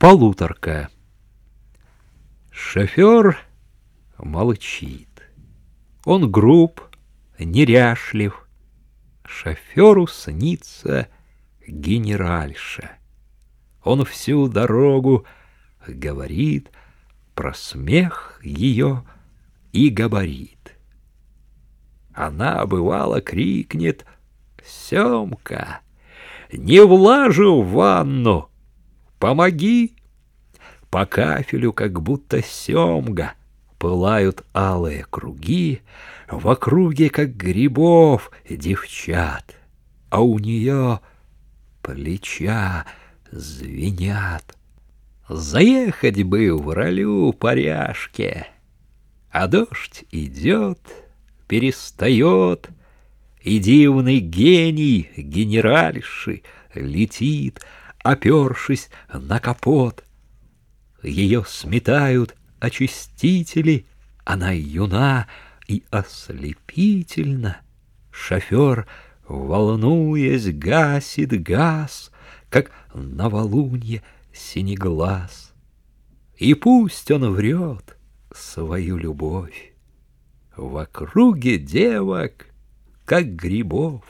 Полуторка. Шофер молчит. Он груб, неряшлив. Шоферу снится генеральша. Он всю дорогу говорит про смех ее и габарит. Она, бывало, крикнет «Семка, не влажу в ванну, Помоги! По кафелю, как будто семга, Пылают алые круги, В округе, как грибов, девчат, А у нее плеча звенят. Заехать бы в ролю поряшке, А дождь идет, перестает, И дивный гений генеральши летит — опершись на капот. Ее сметают очистители, она юна и ослепительна. Шофер, волнуясь, гасит газ, как новолунье синеглаз. И пусть он врет свою любовь, В округе девок, как грибов.